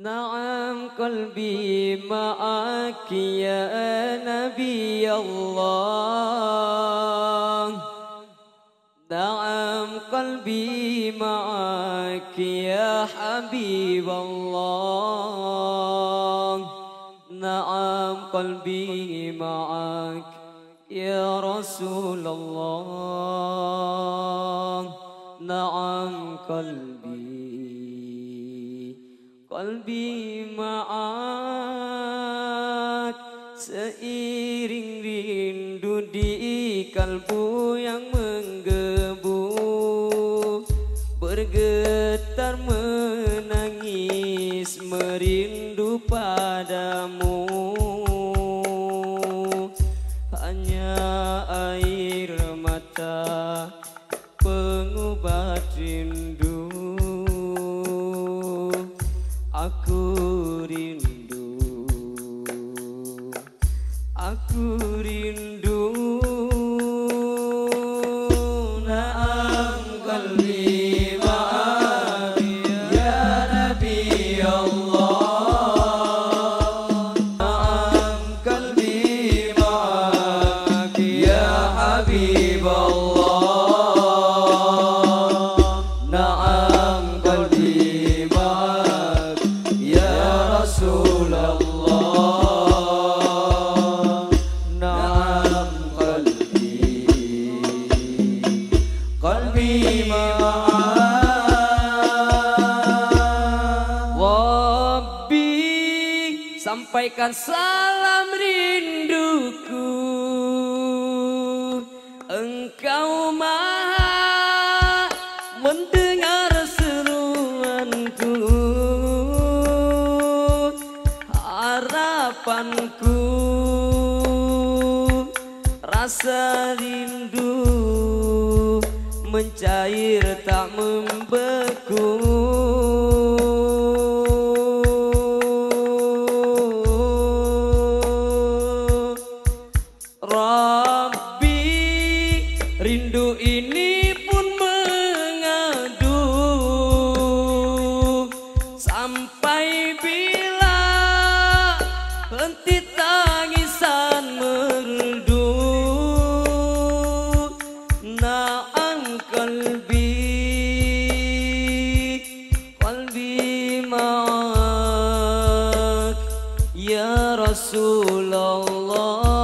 نعم قلبي معك يا نبي الله. نعم قلبي معك يا حبيب الله. نعم قلبي معك يا رسول الله. نعم قلبي Kalbi maat. Seiring rindu di kalbu yang menggebu bergetar menangis merindu padamu. Hanya air aku sampaikan salam rinduku. Engkau maha mendengar seruanku Harapanku rasa rindu mencair tak membeku Rabbi rindu ini pun mengadu. Sampai bila henti tangisan merdu. Naam qalbi qalbi ma'ak ya Rasulullah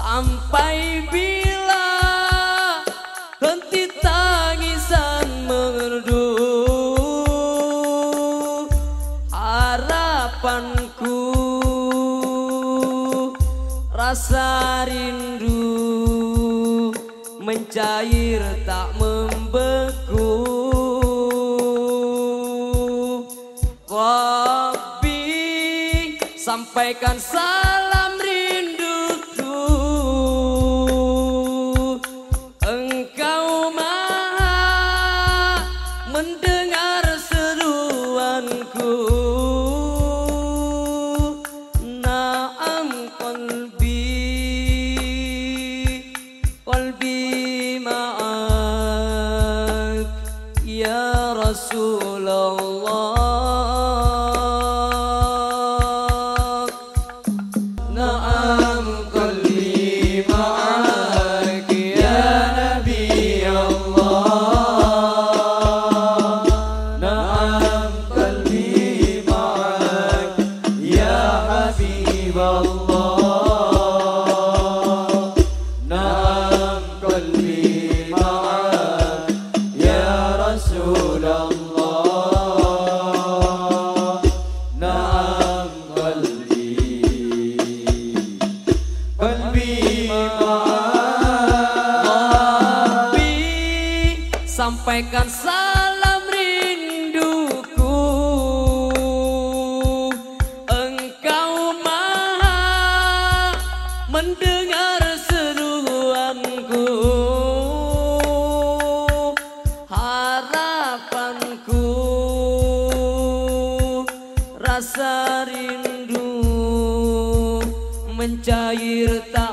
sampai bila henti tangisan merdu? Harapanku rasa rindu mencair tak membeku. Rabbi sampaikan salam sampaikan salam rinduku. Engkau maha mendengar seruanku. Harapanku rasa rindu mencair tak